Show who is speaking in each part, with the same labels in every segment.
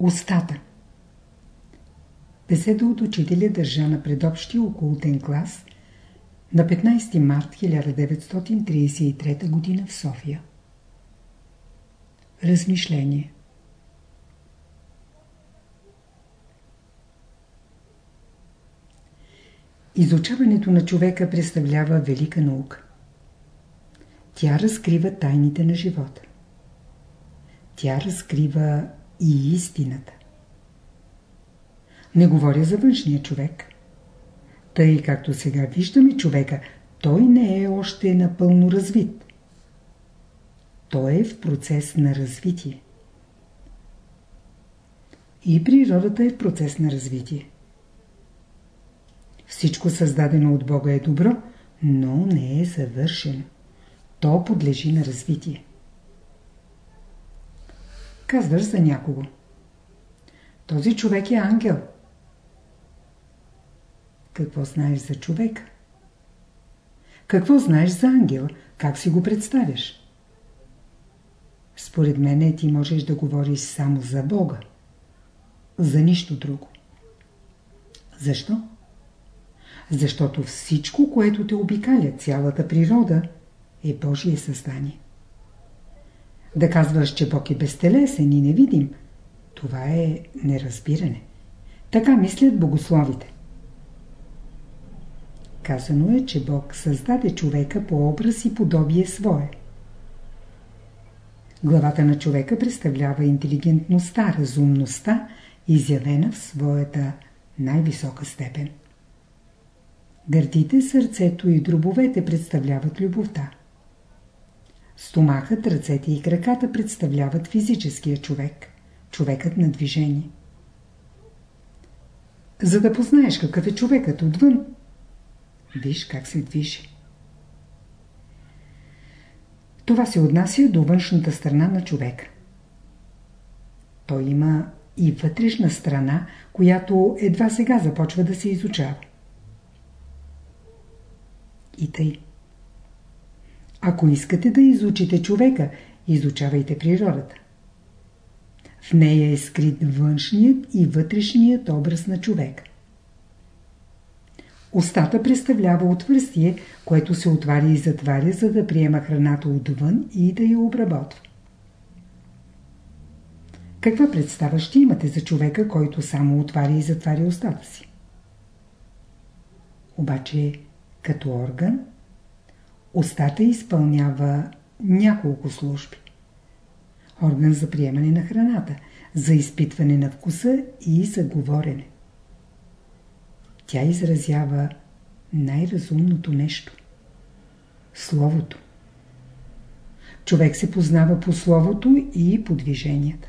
Speaker 1: Устата Беседа от учителя държа на предобщия окултен клас на 15 март 1933 г. в София. Размишление Изучаването на човека представлява велика наука. Тя разкрива тайните на живота. Тя разкрива и истината. Не говоря за външния човек. Тъй както сега виждаме човека, той не е още напълно развит. Той е в процес на развитие. И природата е в процес на развитие. Всичко създадено от Бога е добро, но не е съвършено. То подлежи на развитие. Казваш за някого. Този човек е ангел. Какво знаеш за човека? Какво знаеш за ангела? Как си го представяш? Според мен ти можеш да говориш само за Бога. За нищо друго. Защо? Защото всичко, което те обикаля, цялата природа, е Божие създание. Да казваш, че Бог е безтелесен и невидим, това е неразбиране. Така мислят богословите. Казано е, че Бог създаде човека по образ и подобие свое. Главата на човека представлява интелигентността, разумността, изявена в своята най-висока степен. Гърдите, сърцето и дробовете представляват любовта. Стомахът, ръцете и краката представляват физическия човек, човекът на движение. За да познаеш какъв е човекът отвън, виж как се движи. Това се отнася до външната страна на човека. Той има и вътрешна страна, която едва сега започва да се изучава. И тъй. Ако искате да изучите човека, изучавайте природата. В нея е скрит външният и вътрешният образ на човека. Остата представлява отвърстие, което се отваря и затваря, за да приема храната отвън и да я обработва. Каква представа ще имате за човека, който само отваря и затваря устата си? Обаче, като орган, устата изпълнява няколко служби. Орган за приемане на храната, за изпитване на вкуса и за говорене. Тя изразява най-разумното нещо – Словото. Човек се познава по Словото и по движенията.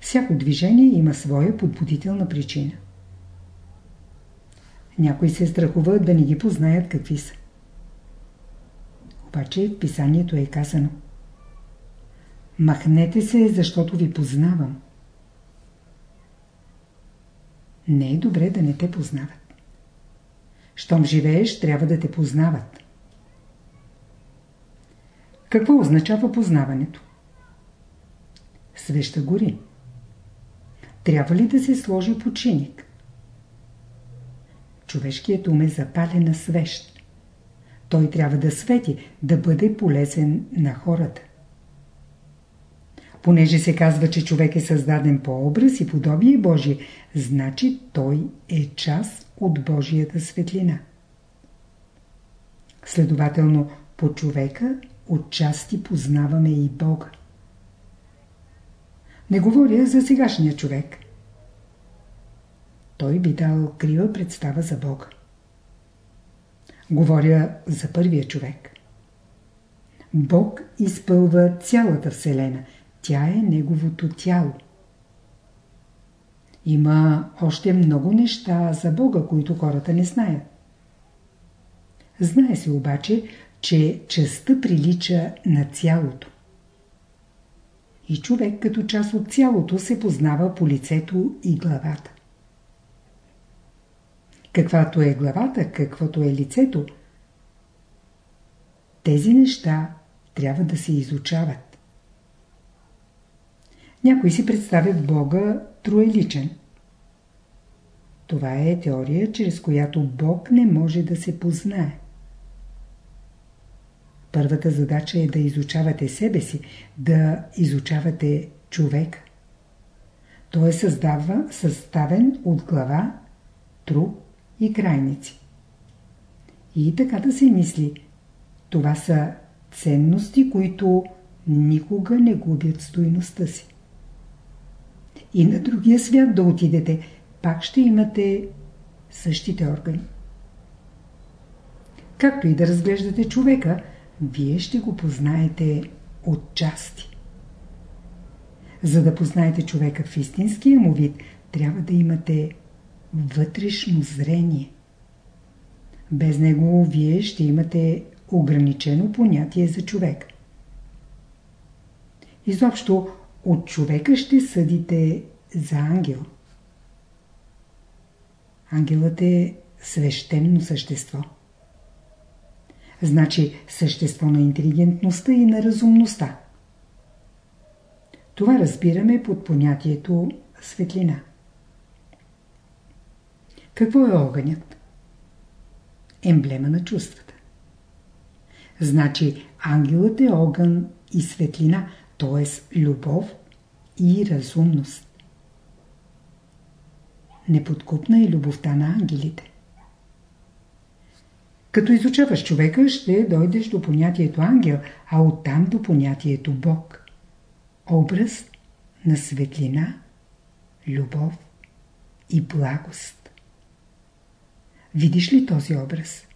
Speaker 1: Всяко движение има своя подбудителна причина. Някои се страхуват да не ги познаят какви са. Обаче в писанието е казано Махнете се, защото ви познавам. Не е добре да не те познават. Щом живееш, трябва да те познават. Какво означава познаването? Свеща гори. Трябва ли да се сложи починик? Човешкият ум е запалена свещ. Той трябва да свети, да бъде полезен на хората. Понеже се казва, че човек е създаден по образ и подобие Божие, значи той е част от Божията светлина. Следователно, по човека отчасти познаваме и Бога. Не говоря за сегашния човек. Той би дал крива представа за Бога. Говоря за първия човек. Бог изпълва цялата Вселена. Тя е Неговото тяло. Има още много неща за Бога, които хората не знаят. Знае се обаче, че частта прилича на цялото. И човек като част от цялото се познава по лицето и главата. Каквато е главата, каквото е лицето, тези неща трябва да се изучават. Някои си представят Бога троеличен. Това е теория, чрез която Бог не може да се познае. Първата задача е да изучавате себе си, да изучавате човека. Той е създава, съставен от глава, труп и крайници. И така да се мисли. Това са ценности, които никога не губят стойността си. И на другия свят да отидете, пак ще имате същите органи. Както и да разглеждате човека, вие ще го познаете от части. За да познаете човека в истинския му вид, трябва да имате вътрешно зрение. Без него вие ще имате ограничено понятие за човек. Изобщо от човека ще съдите за ангел. Ангелът е свещено същество. Значи същество на интелигентността и на разумността. Това разбираме под понятието светлина. Какво е огънят? Емблема на чувствата. Значи ангелът е огън и светлина, т.е. любов и разумност. Неподкупна е любовта на ангелите. Като изучаваш човека, ще дойдеш до понятието ангел, а оттам до понятието Бог. Образ на светлина, любов и благост. Видиш ли този образ?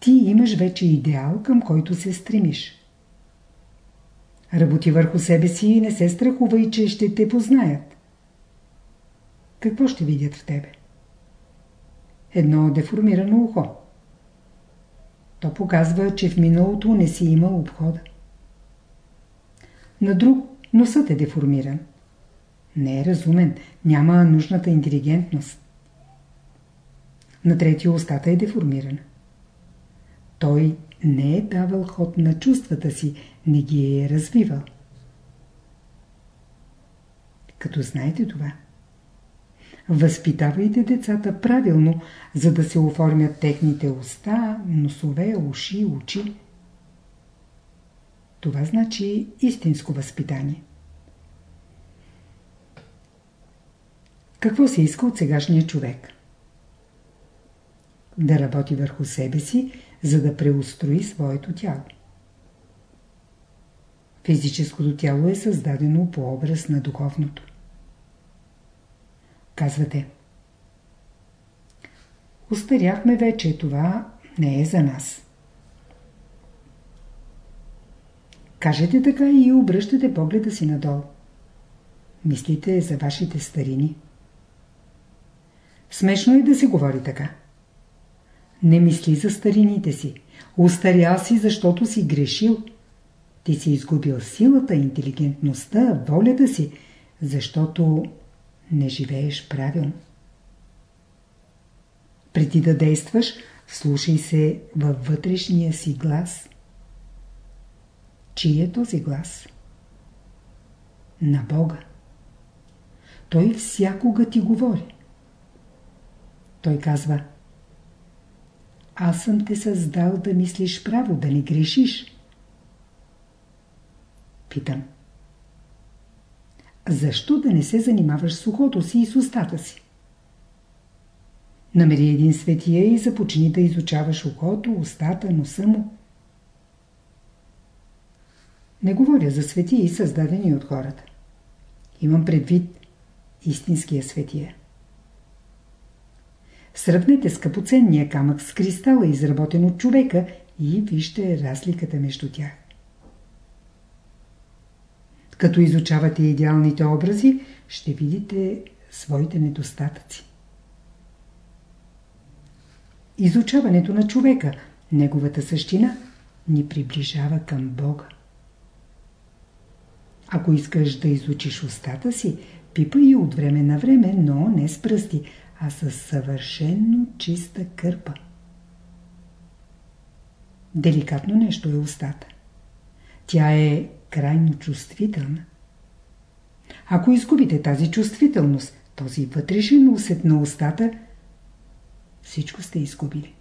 Speaker 1: Ти имаш вече идеал, към който се стремиш. Работи върху себе си и не се страхувай, че ще те познаят. Какво ще видят в тебе? Едно деформирано ухо. То показва, че в миналото не си имал обхода. На друг носът е деформиран. Не е разумен, няма нужната интелигентност. На третия устата е деформирана. Той не е давал ход на чувствата си, не ги е развивал. Като знаете това, възпитавайте децата правилно, за да се оформят техните уста, носове, уши, очи. Това значи истинско възпитание. Какво се иска от сегашния човек? Да работи върху себе си, за да преустрои своето тяло. Физическото тяло е създадено по образ на духовното. Казвате. Устаряхме вече, това не е за нас. Кажете така и обръщате погледа си надолу. Мислите за вашите старини. Смешно е да се говори така. Не мисли за старините си. Устарял си, защото си грешил. Ти си изгубил силата, интелигентността, волята си, защото не живееш правилно. Преди да действаш, слушай се във вътрешния си глас. Чий е този глас? На Бога. Той всякога ти говори. Той казва Аз съм те създал да мислиш право, да не грешиш. Питам. Защо да не се занимаваш с ухото си и с устата си? Намери един светия и започни да изучаваш ухото, устата, носа му. Не говоря за светии, създадени от хората. Имам предвид истинския светия. Сравнете скъпоценния камък с кристала, изработен от човека и вижте разликата между тях. Като изучавате идеалните образи, ще видите своите недостатъци. Изучаването на човека, неговата същина, ни приближава към Бога. Ако искаш да изучиш устата си, пипа и от време на време, но не с пръсти, а с съвършенно чиста кърпа. Деликатно нещо е устата. Тя е крайно чувствителна. Ако изгубите тази чувствителност, този вътрешен усет на устата, всичко сте изгубили.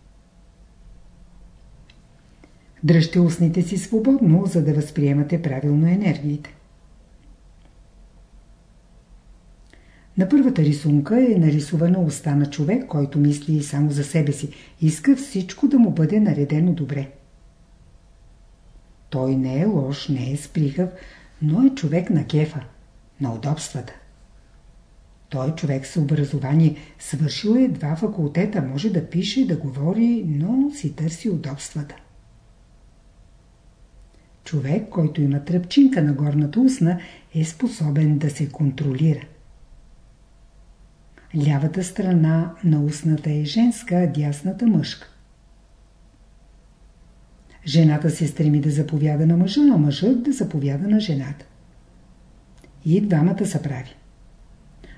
Speaker 1: Дръжте устните си свободно, за да възприемате правилно енергиите. На първата рисунка е нарисувана уста на човек, който мисли само за себе си. Иска всичко да му бъде наредено добре. Той не е лош, не е сприхав, но е човек на кефа, на удобствата. Той е човек с образование, свършил е два факултета, може да пише, да говори, но си търси удобствата. Човек, който има тръпчинка на горната устна, е способен да се контролира. Лявата страна на устната е женска, а дясната мъжка. Жената се стреми да заповяда на мъжа, а мъжът да заповяда на жената. И двамата са прави.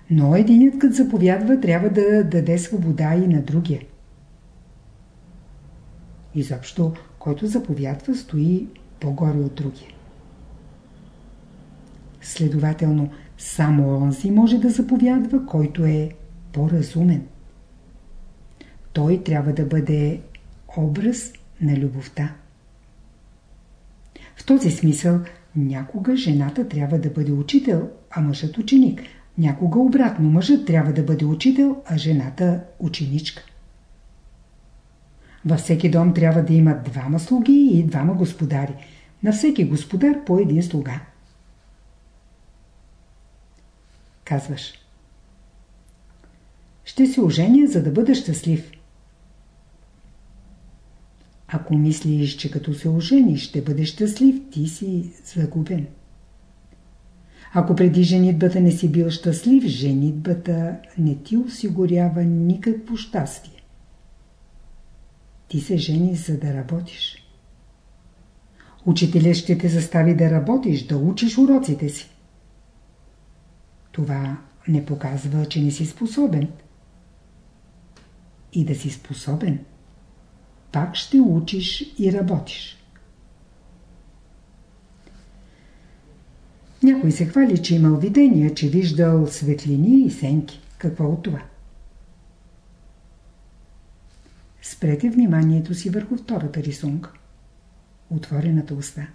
Speaker 1: Но единият като заповядва трябва да даде свобода и на другия. Изобщо, който заповядва, стои по-горе от другия. Следователно, само онзи може да заповядва, който е по-разумен. Той трябва да бъде образ на любовта. В този смисъл някога жената трябва да бъде учител, а мъжът ученик. Някога обратно мъжът трябва да бъде учител, а жената ученичка. Във всеки дом трябва да има двама слуги и двама господари. На всеки господар по един слуга. Казваш. Ще се оженя, за да бъда щастлив. Ако мислиш, че като се ожениш ще бъдеш щастлив, ти си загубен. Ако преди женитбата не си бил щастлив, женитбата не ти осигурява никакво щастие. Ти се жениш, за да работиш. Учителят ще те застави да работиш, да учиш уроците си. Това не показва, че не си способен. И да си способен – пак ще учиш и работиш. Някой се хвали, че имал видения, че виждал светлини и сенки. Какво от това? Спрете вниманието си върху втората рисунка. Отворената уста.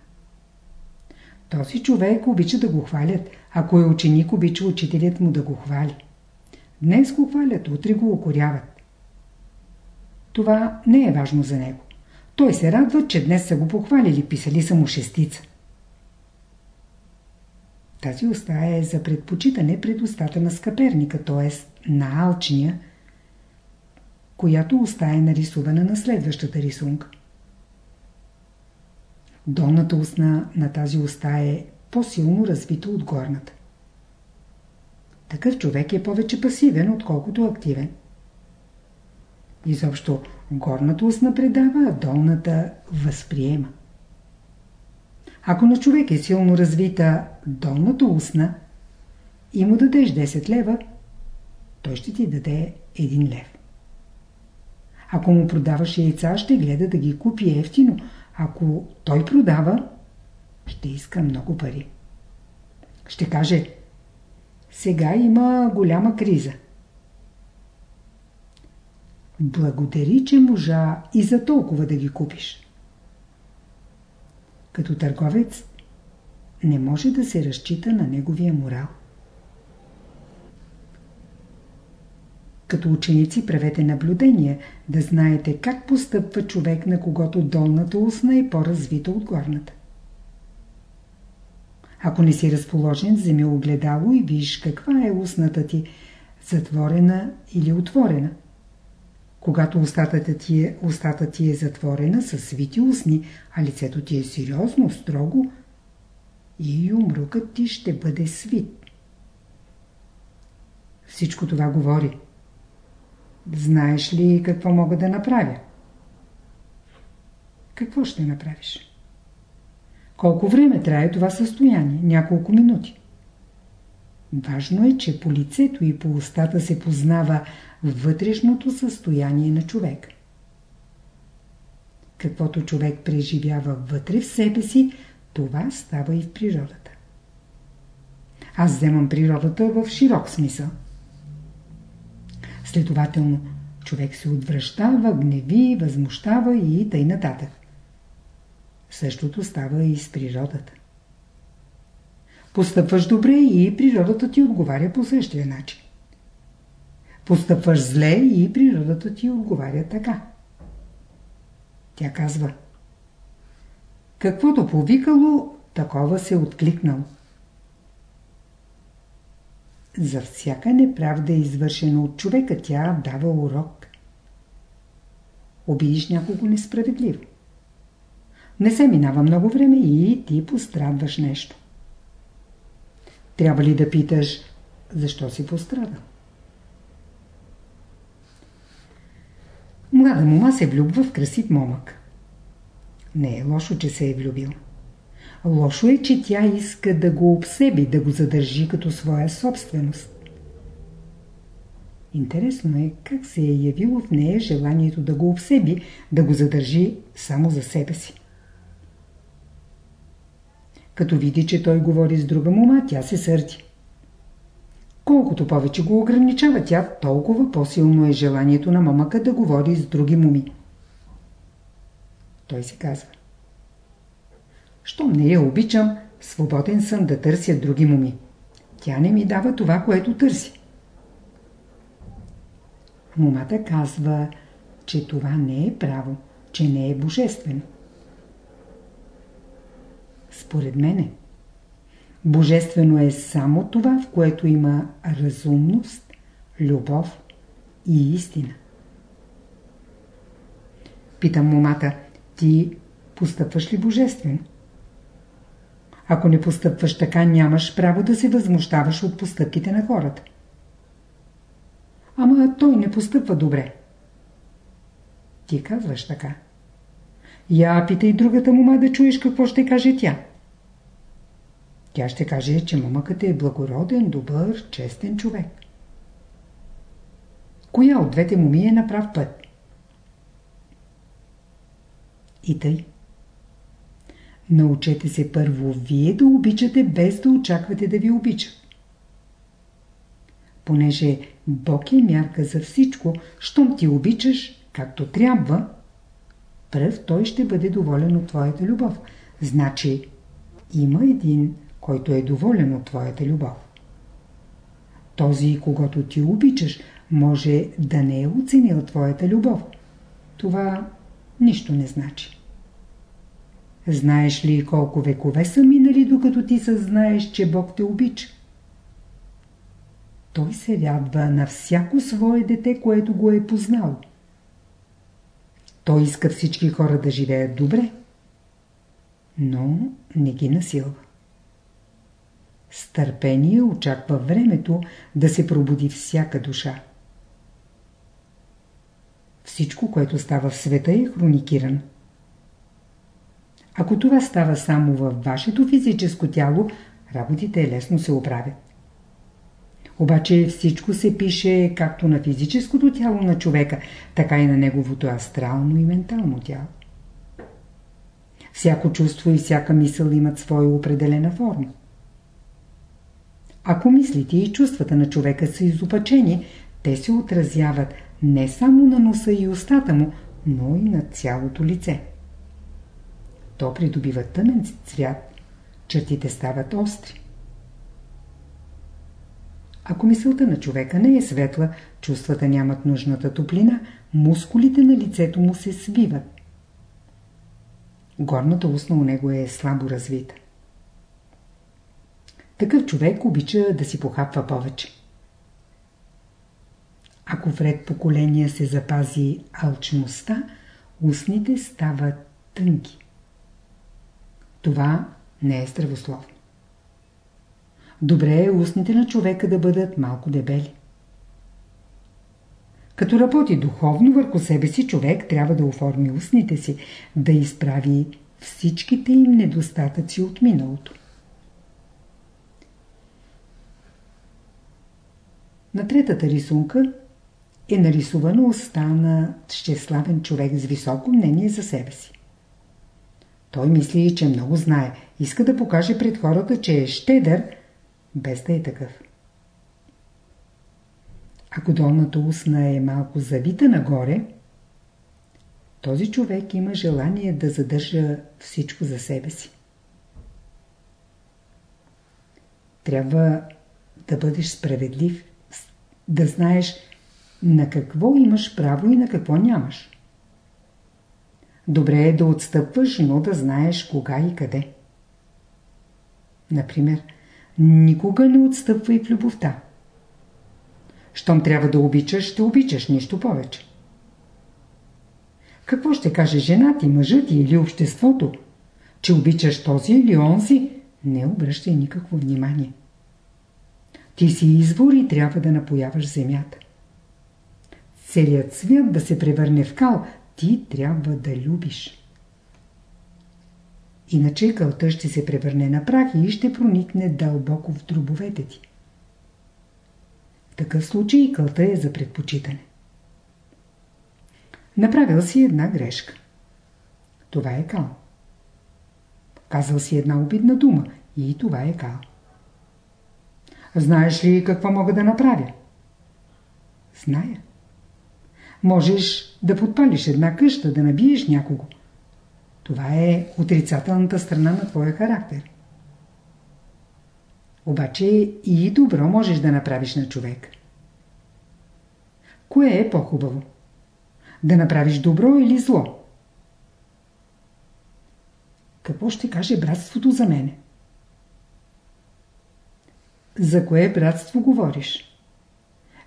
Speaker 1: Този човек обича да го хвалят. Ако е ученик, обича учителят му да го хвали. Днес го хвалят, утре го окоряват. Това не е важно за него. Той се радва, че днес са го похвалили, писали са му шестица. Тази уста е за предпочитане пред устата на скъперника, т.е. на алчния, която уста е нарисувана на следващата рисунка. Долната устна на тази уста е по-силно развита от горната. Такъв човек е повече пасивен, отколкото активен. Изобщо горната устна предава, а долната възприема. Ако на човек е силно развита долната устна и му дадеш 10 лева, той ще ти даде 1 лев. Ако му продаваш яйца, ще гледа да ги купи ефтино. Ако той продава, ще иска много пари. Ще каже, сега има голяма криза. Благодари, че можа и за толкова да ги купиш. Като търговец не може да се разчита на неговия морал. Като ученици правете наблюдения, да знаете как постъпва човек, на когото долната устна е по-развита от горната. Ако не си разположен, вземи огледало и виж каква е устната ти, затворена или отворена. Когато устата ти, е, устата ти е затворена с свити устни, а лицето ти е сериозно, строго, и умрукът ти ще бъде свит. Всичко това говори. Знаеш ли какво мога да направя? Какво ще направиш? Колко време трае това състояние? Няколко минути. Важно е, че по лицето и по устата се познава вътрешното състояние на човек. Каквото човек преживява вътре в себе си, това става и в природата. Аз вземам природата в широк смисъл. Следователно, човек се отвръщава, гневи, възмущава и тъй нататък. Същото става и с природата. Постъпваш добре и природата ти отговаря по същия начин. Постъпваш зле и природата ти отговаря така. Тя казва Каквото повикало, такова се откликнало. За всяка неправда, извършена от човека, тя дава урок. Обидиш някого несправедливо. Не се минава много време и ти пострадваш нещо. Трябва ли да питаш, защо си пострадал? Млада мома се влюбва в красив момък. Не е лошо, че се е влюбил. Лошо е, че тя иска да го обсеби, да го задържи като своя собственост. Интересно е как се е явило в нея желанието да го обсеби, да го задържи само за себе си. Като види, че той говори с друга мома, тя се сърди. Колкото повече го ограничава тя, толкова по-силно е желанието на момъка да говори с други моми. Той се казва. Щом не я обичам, свободен съм да търся други моми. Тя не ми дава това, което търси. Момата казва, че това не е право, че не е божествено. Според мене, божествено е само това, в което има разумност, любов и истина. Питам момата, ти постъпваш ли божествено? Ако не постъпваш така, нямаш право да се възмущаваш от постъпките на хората. Ама той не постъпва добре. Ти казваш така. Я питай другата мума да чуеш какво ще каже тя. Тя ще каже, че момъкът е благороден, добър, честен човек. Коя от двете муми е на прав път? И тъй. Научете се първо вие да обичате, без да очаквате да ви обичат. Понеже Бог е мярка за всичко, щом ти обичаш, както трябва, пръв той ще бъде доволен от твоята любов. Значи, има един, който е доволен от твоята любов. Този, когато ти обичаш, може да не е оценил твоята любов. Това нищо не значи. Знаеш ли колко векове са минали, докато ти съзнаеш, че Бог те обича? Той се рядва на всяко свое дете, което го е познал. Той иска всички хора да живеят добре, но не ги насилва. С търпение очаква времето да се пробуди всяка душа. Всичко, което става в света е хроникирано. Ако това става само във вашето физическо тяло, работите лесно се оправят. Обаче всичко се пише както на физическото тяло на човека, така и на неговото астрално и ментално тяло. Всяко чувство и всяка мисъл имат своя определена форма. Ако мислите и чувствата на човека са изопачени, те се отразяват не само на носа и устата му, но и на цялото лице то придобива тъмен цвят, чертите стават остри. Ако мисълта на човека не е светла, чувствата нямат нужната топлина, мускулите на лицето му се свиват. Горната устна у него е слабо развита. Такъв човек обича да си похапва повече. Ако вред поколения се запази алчността, устните стават тънки. Това не е здравословно. Добре е устните на човека да бъдат малко дебели. Като работи духовно върху себе си, човек трябва да оформи устните си, да изправи всичките им недостатъци от миналото. На третата рисунка е нарисувана уста на щеславен човек с високо мнение за себе си. Той мисли, че много знае. Иска да покаже пред хората, че е щедър, без да е такъв. Ако долната устна е малко завита нагоре, този човек има желание да задържа всичко за себе си. Трябва да бъдеш справедлив, да знаеш на какво имаш право и на какво нямаш. Добре е да отстъпваш, но да знаеш кога и къде. Например, никога не отстъпвай в любовта. Щом трябва да обичаш, ще обичаш, нищо повече. Какво ще каже жена ти, мъжът или обществото? Че обичаш този или онзи? Не обръщай никакво внимание. Ти си извор и трябва да напояваш земята. Целият свят да се превърне в кал, ти трябва да любиш. Иначе кълта ще се превърне на прах и ще проникне дълбоко в дробовете ти. В такъв случай кълта е за предпочитане. Направил си една грешка. Това е кал. Казал си една обидна дума и това е кал. Знаеш ли какво мога да направя? Зная. Можеш да подпалиш една къща, да набиеш някого. Това е отрицателната страна на твоя характер. Обаче и добро можеш да направиш на човек. Кое е по-хубаво? Да направиш добро или зло? Какво ще каже братството за мене? За кое братство говориш?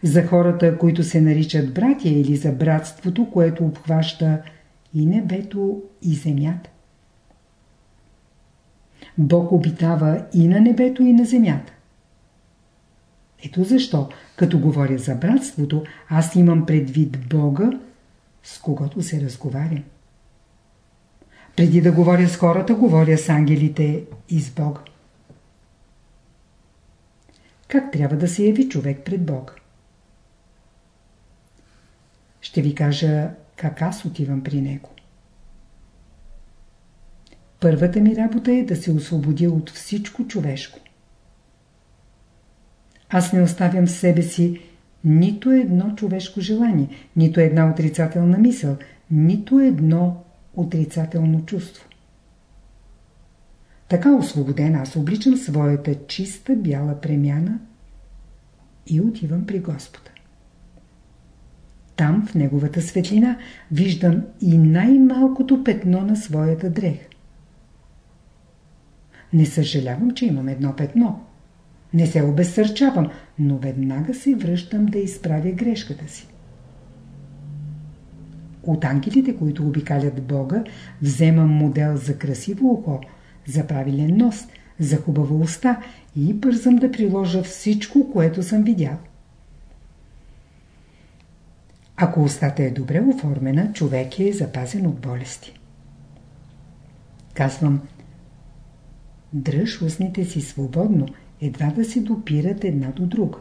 Speaker 1: За хората, които се наричат братя или за братството, което обхваща и небето и земята? Бог обитава и на небето и на земята. Ето защо, като говоря за братството, аз имам предвид Бога, с когото се разговарям. Преди да говоря с хората, говоря с ангелите и с Бога. Как трябва да се яви човек пред Бога? Ще ви кажа как аз отивам при Него. Първата ми работа е да се освободя от всичко човешко. Аз не оставям в себе си нито едно човешко желание, нито една отрицателна мисъл, нито едно отрицателно чувство. Така освободен аз обличам своята чиста бяла премяна и отивам при Господа. Там, в неговата светлина, виждам и най-малкото петно на своята дреха. Не съжалявам, че имам едно петно. Не се обезсърчавам, но веднага се връщам да изправя грешката си. От ангелите, които обикалят Бога, вземам модел за красиво ухо, за правилен нос, за хубава уста и бързам да приложа всичко, което съм видял. Ако устата е добре оформена, човек е запазен от болести. Казвам, дръж устните си свободно, едва да се допират една до друга.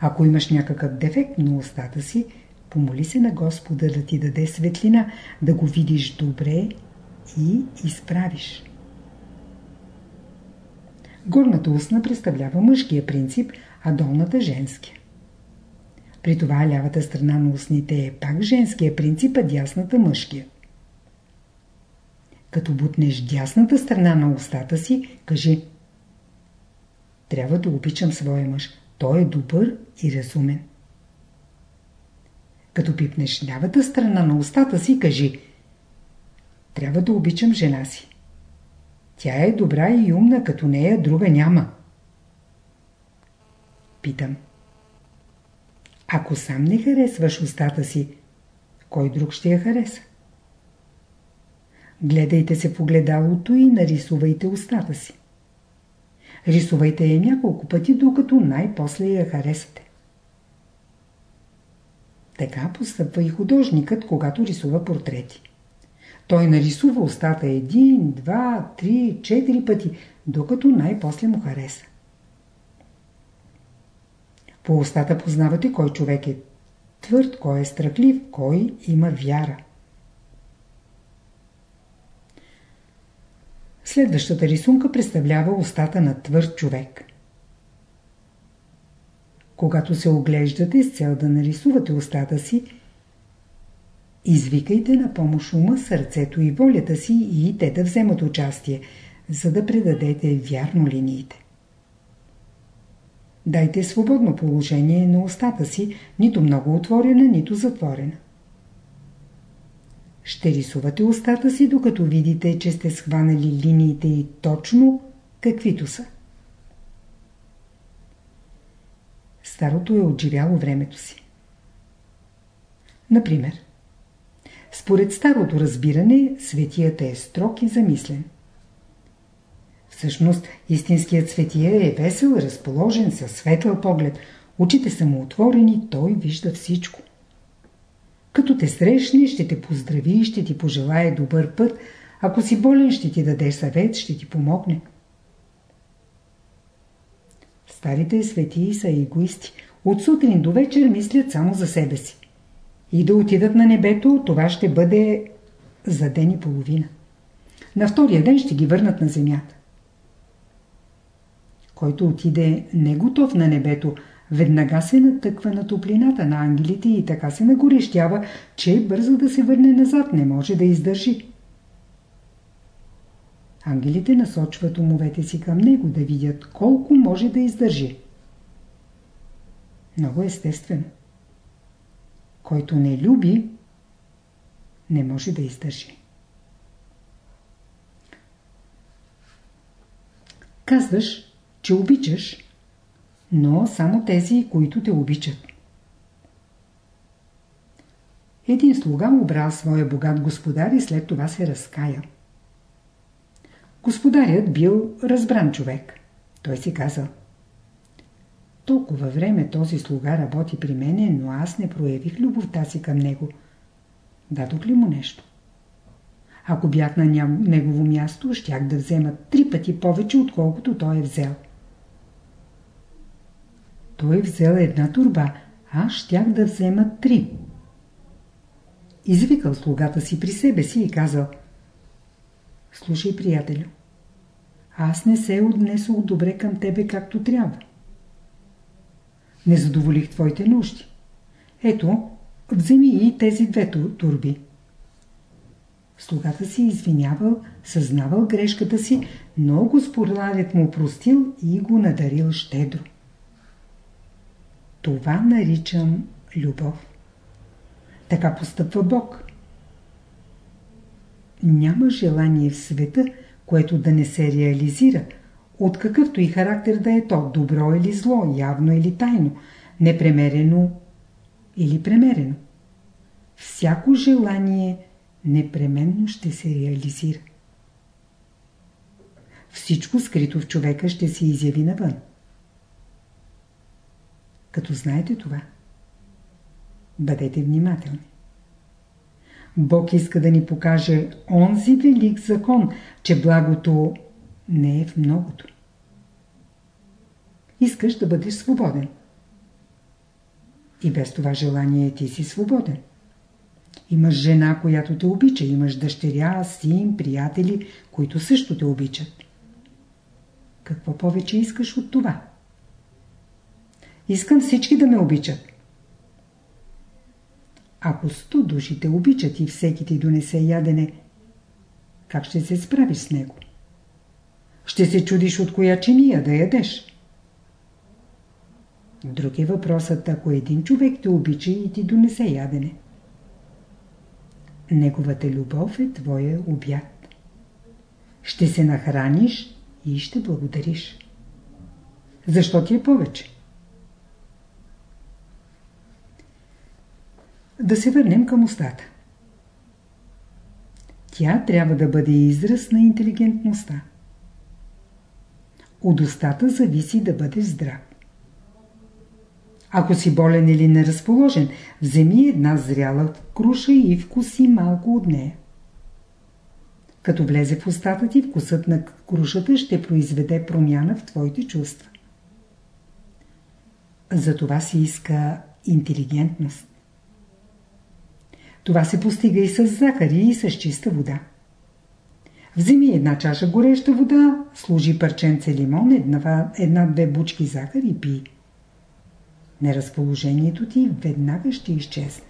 Speaker 1: Ако имаш някакъв дефект на устата си, помоли се на Господа да ти даде светлина, да го видиш добре и изправиш. Горната устна представлява мъжкия принцип, а долната женския. При това лявата страна на устните е пак женския принцип, а дясната мъжкия. Като бутнеш дясната страна на устата си, кажи Трябва да обичам своя мъж. Той е добър и разумен. Като пипнеш лявата страна на устата си, кажи Трябва да обичам жена си. Тя е добра и умна, като нея друга няма. Питам. Ако сам не харесваш устата си, кой друг ще я хареса? Гледайте се в огледалото и нарисувайте устата си. Рисувайте я няколко пъти, докато най-после я харесате. Така постъпва и художникът, когато рисува портрети. Той нарисува устата един, два, три, четири пъти, докато най-после му хареса. По устата познавате кой човек е твърд, кой е страхлив, кой има вяра. Следващата рисунка представлява устата на твърд човек. Когато се оглеждате с цел да нарисувате устата си, извикайте на помощ ума, сърцето и волята си и те да вземат участие, за да предадете вярно линиите. Дайте свободно положение на устата си, нито много отворена, нито затворена. Ще рисувате устата си, докато видите, че сте схванали линиите и точно каквито са. Старото е отживяло времето си. Например, според старото разбиране, светията е строг и замислен. Всъщност, истинският светия е весел, разположен, със светъл поглед. Очите са му отворени, той вижда всичко. Като те срещне, ще те поздрави, ще ти пожелае добър път. Ако си болен, ще ти даде съвет, ще ти помогне. Старите светии са егоисти. От сутрин до вечер мислят само за себе си. И да отидат на небето, това ще бъде за ден и половина. На втория ден ще ги върнат на земята. Който отиде не готов на небето, веднага се натъква на топлината на ангелите и така се нагорещява, че бързо да се върне назад не може да издържи. Ангелите насочват умовете си към него да видят колко може да издържи. Много естествено. Който не люби, не може да издържи. Казваш, че обичаш, но само тези, които те обичат. Един слуга обрал своя богат господар и след това се разкаял. Господарят бил разбран човек. Той си казал. Толкова време този слуга работи при мене, но аз не проявих любовта си към него. Дадох ли му нещо? Ако бях на негово място, щях да взема три пъти повече, отколкото той е взел. Той е взел една турба, аз щях да взема три. Извикал слугата си при себе си и казал Слушай, приятелю, аз не се отнесох добре към тебе както трябва. Не задоволих твоите нужди. Ето, вземи и тези две турби. Слугата си извинявал, съзнавал грешката си, но господарят му простил и го надарил щедро. Това наричам любов. Така постъпва Бог. Няма желание в света, което да не се реализира, от какъвто и характер да е то, добро или зло, явно или тайно, непремерено или премерено. Всяко желание непременно ще се реализира. Всичко скрито в човека ще се изяви навън. Като знаете това, бъдете внимателни. Бог иска да ни покаже онзи велик закон, че благото не е в многото. Искаш да бъдеш свободен. И без това желание ти си свободен. Имаш жена, която те обича, имаш дъщеря, син, приятели, които също те обичат. Какво повече искаш от това? Искам всички да ме обичат. Ако сто души те обичат и всеки ти донесе ядене, как ще се справиш с него? Ще се чудиш от коя чиния да ядеш. Друг е въпросът, ако един човек те обича и ти донесе ядене. Неговата любов е твоя обяд. Ще се нахраниш и ще благодариш. Защо ти е повече? Да се върнем към устата. Тя трябва да бъде израз на интелигентността. От устата зависи да бъдеш здрав. Ако си болен или неразположен, вземи една зряла круша и вкуси малко от нея. Като влезе в устата ти, вкусът на крушата ще произведе промяна в твоите чувства. За това се иска интелигентност. Това се постига и с захари, и с чиста вода. Вземи една чаша гореща вода, служи парченце лимон, една-две бучки захар и пи. Неразположението ти веднага ще изчезне.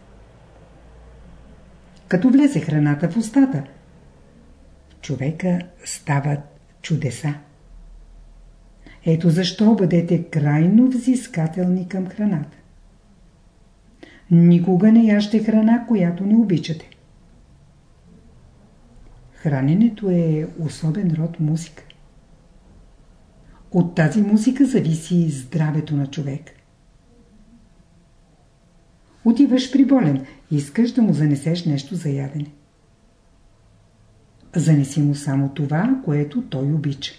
Speaker 1: Като влезе храната в устата, човека стават чудеса. Ето защо бъдете крайно взискателни към храната. Никога не яще храна, която не обичате. Храненето е особен род музика. От тази музика зависи здравето на човек. Отиваш при болен, искаш да му занесеш нещо за ядене. Занеси му само това, което той обича.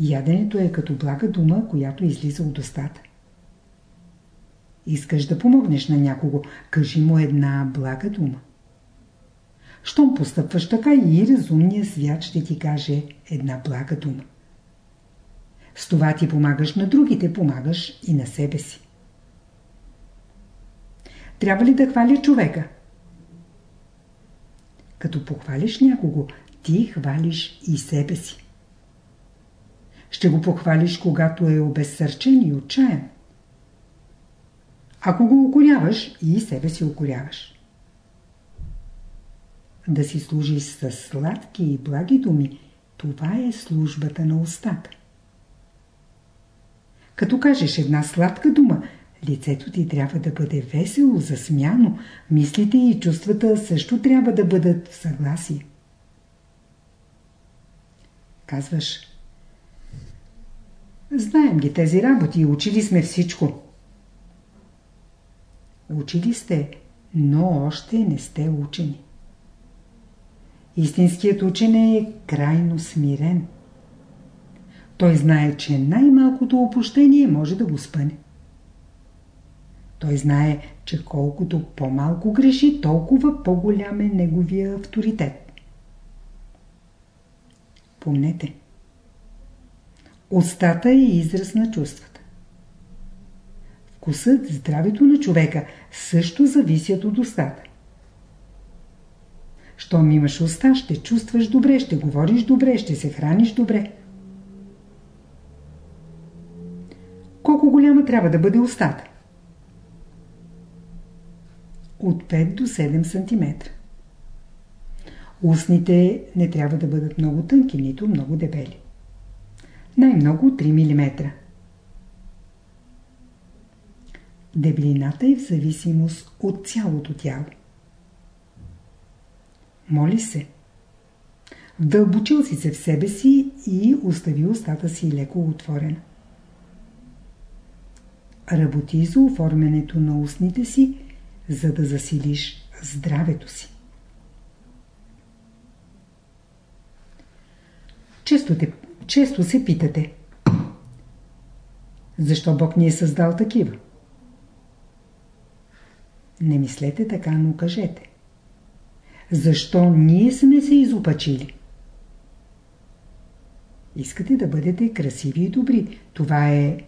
Speaker 1: Яденето е като блага дума, която излиза от устата. Искаш да помогнеш на някого, кажи му една блага дума. Щом постъпваш така и разумният свят ще ти каже една блага дума. С това ти помагаш на другите, помагаш и на себе си. Трябва ли да хваля човека? Като похвалиш някого, ти хвалиш и себе си. Ще го похвалиш, когато е обезсърчен и отчаян. Ако го укоряваш, и себе си укоряваш. Да си служиш с сладки и благи думи, това е службата на устата. Като кажеш една сладка дума, лицето ти трябва да бъде весело, засмяно, мислите и чувствата също трябва да бъдат в съгласие. Казваш, знаем ги тези работи, учили сме всичко. Учили сте, но още не сте учени. Истинският учен е крайно смирен. Той знае, че най-малкото опущение може да го спъне. Той знае, че колкото по-малко греши, толкова по-голям е неговия авторитет. Помнете. Остата е израз на чувствата. Вкусът, здравето на човека също зависят от устата. Щом имаш уста, ще чувстваш добре, ще говориш добре, ще се храниш добре. Колко голяма трябва да бъде устата? От 5 до 7 см. Устните не трябва да бъдат много тънки, нито много дебели. Най-много 3 мм. Дебелината е в зависимост от цялото тяло. Моли се. Дълбочил си се в себе си и остави устата си леко отворена. Работи за оформянето на устните си, за да засилиш здравето си. Често, те, често се питате. Защо Бог ни е създал такива? Не мислете така, но кажете. Защо ние сме се изопачили? Искате да бъдете красиви и добри. Това е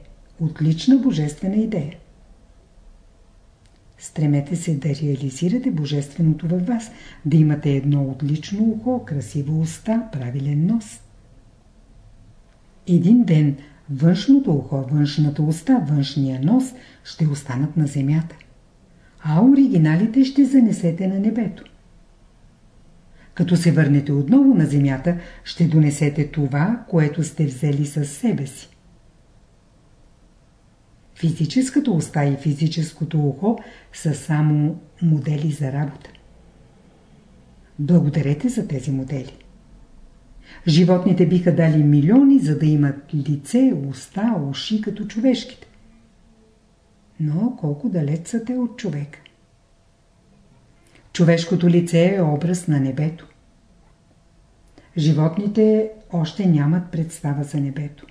Speaker 1: отлична божествена идея. Стремете се да реализирате божественото във вас, да имате едно отлично ухо, красива уста, правилен нос. Един ден външното ухо, външната уста, външния нос ще останат на земята, а оригиналите ще занесете на небето. Като се върнете отново на земята, ще донесете това, което сте взели със себе си. Физическата уста и физическото ухо са само модели за работа. Благодарете за тези модели. Животните биха дали милиони, за да имат лице, уста, уши като човешките. Но колко далеч са те от човека? Човешкото лице е образ на небето. Животните още нямат представа за небето.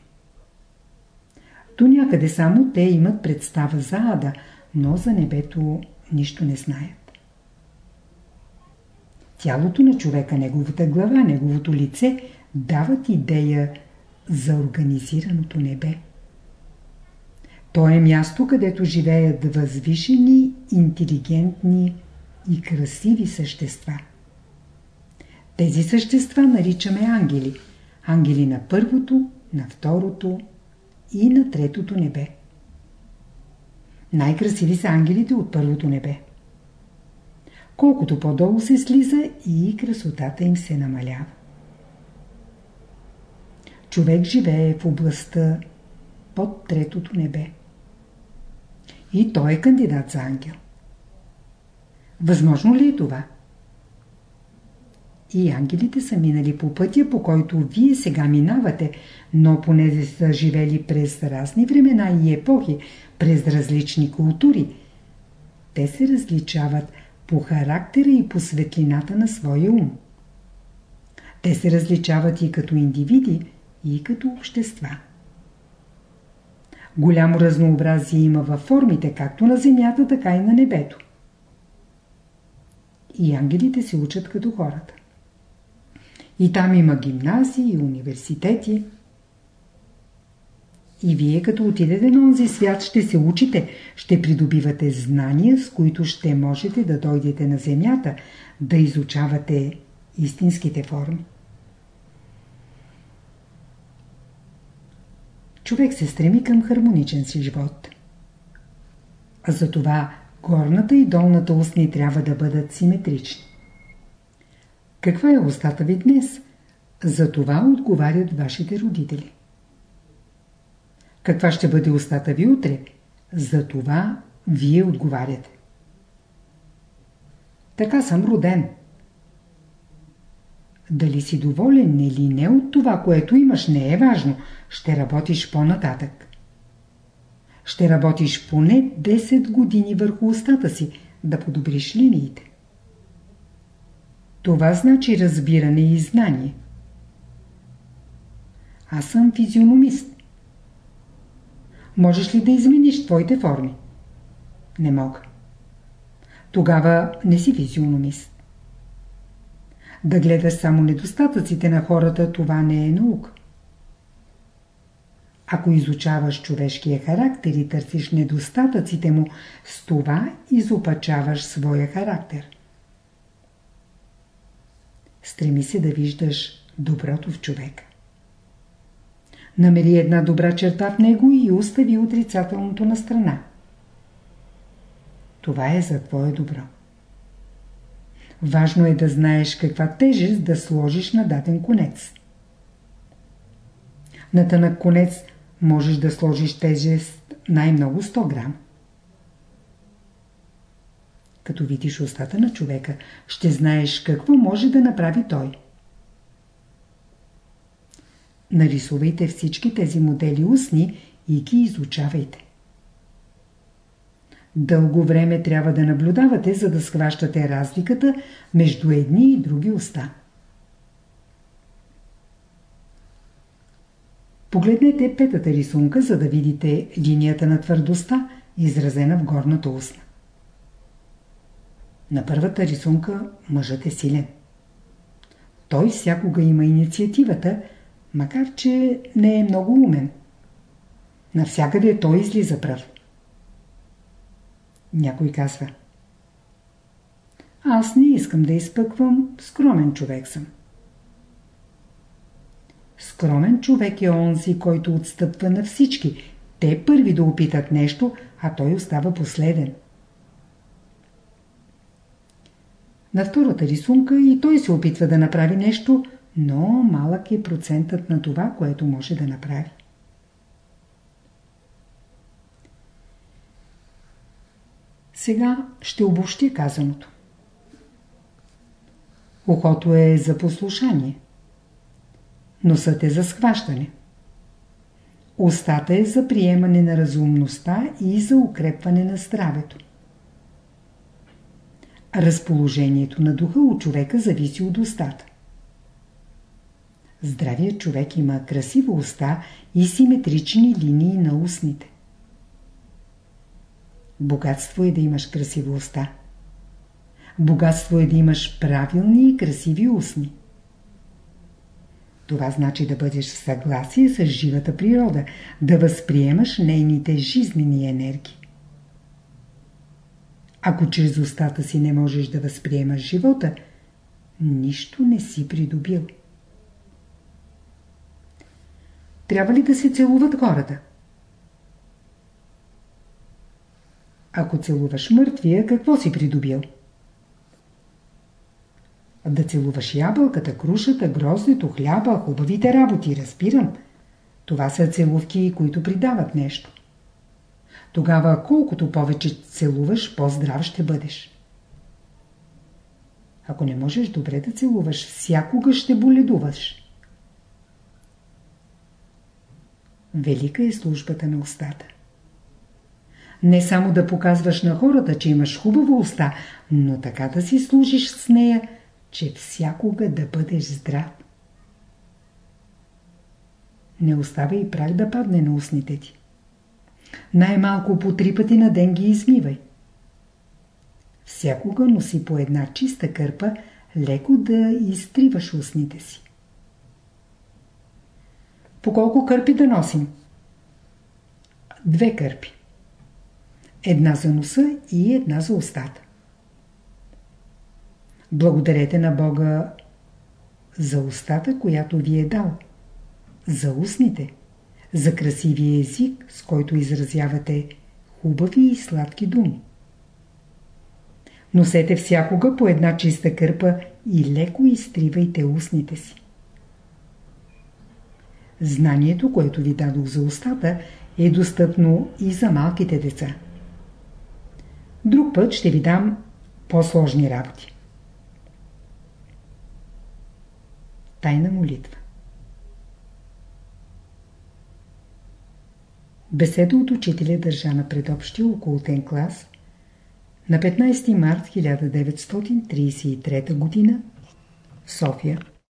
Speaker 1: До някъде само те имат представа за ада, но за небето нищо не знаят. Тялото на човека, неговата глава, неговото лице дават идея за организираното небе. То е място, където живеят възвишени, интелигентни и красиви същества. Тези същества наричаме ангели. Ангели на първото, на второто и на третото небе. Най-красиви са ангелите от първото небе. Колкото по-долу се слиза и красотата им се намалява. Човек живее в областта под третото небе. И той е кандидат за ангел. Възможно ли е това? И ангелите са минали по пътя, по който вие сега минавате, но понеже са живели през разни времена и епохи, през различни култури, те се различават по характера и по светлината на своя ум. Те се различават и като индивиди, и като общества. Голямо разнообразие има във формите, както на земята, така и на небето. И ангелите се учат като хората. И там има гимназии и университети. И вие като отидете на онзи свят ще се учите, ще придобивате знания, с които ще можете да дойдете на земята, да изучавате истинските форми. Човек се стреми към хармоничен си живот. А затова горната и долната устни трябва да бъдат симетрични. Каква е устата ви днес? За това отговарят вашите родители. Каква ще бъде устата ви утре? За това вие отговаряте. Така съм роден. Дали си доволен или не от това, което имаш, не е важно. Ще работиш по-нататък. Ще работиш поне 10 години върху устата си, да подобриш линиите. Това значи разбиране и знание. Аз съм физиономист. Можеш ли да измениш твоите форми? Не мога. Тогава не си физиономист. Да гледаш само недостатъците на хората, това не е наука. Ако изучаваш човешкия характер и търсиш недостатъците му, с това изопачаваш своя характер. Стреми се да виждаш доброто в човека. Намери една добра черта в него и остави отрицателното на страна. Това е за твое добро. Важно е да знаеш каква тежест да сложиш на даден конец. На тънък конец можеш да сложиш тежест най-много 100 грам. Като видиш устата на човека, ще знаеш какво може да направи той. Нарисувайте всички тези модели устни и ги изучавайте. Дълго време трябва да наблюдавате, за да схващате разликата между едни и други уста. Погледнете петата рисунка, за да видите линията на твърдостта, изразена в горната устна. На първата рисунка мъжът е силен. Той всякога има инициативата, макар че не е много умен. Навсякъде той излиза прав. Някой казва Аз не искам да изпъквам, скромен човек съм. Скромен човек е онзи, който отстъпва на всички. Те първи да опитат нещо, а той остава последен. На втората рисунка и той се опитва да направи нещо, но малък е процентът на това, което може да направи. Сега ще обобщя казаното. Ухото е за послушание. Носът е за схващане. Устата е за приемане на разумността и за укрепване на здравето. Разположението на духа у човека зависи от устата. Здравият човек има красива уста и симетрични линии на устните. Богатство е да имаш красива уста. Богатство е да имаш правилни и красиви устни. Това значи да бъдеш в съгласие с живата природа, да възприемаш нейните жизнени енергии. Ако чрез устата си не можеш да възприемаш живота, нищо не си придобил. Трябва ли да се целуват хората? Ако целуваш мъртвия, какво си придобил? Да целуваш ябълката, крушата, гроздето, хляба, хубавите работи, разбирам. Това са целувки, които придават нещо. Тогава колкото повече целуваш, по-здрав ще бъдеш. Ако не можеш добре да целуваш, всякога ще боледуваш. Велика е службата на устата. Не само да показваш на хората, че имаш хубава уста, но така да си служиш с нея, че всякога да бъдеш здрав. Не оставяй прах да падне на устните ти. Най-малко по три пъти на ден ги измивай. Всякога носи по една чиста кърпа, леко да изтриваш устните си. По колко кърпи да носим? Две кърпи. Една за носа и една за устата. Благодарете на Бога за устата, която ви е дал. За устните. За красивия език, с който изразявате хубави и сладки думи. Носете всякога по една чиста кърпа и леко изтривайте устните си. Знанието, което ви дадох за устата, е достъпно и за малките деца. Друг път ще ви дам по-сложни работи. Тайна молитва Беседа от учителя държа на предобщия околотен клас на 15 март 1933 г. София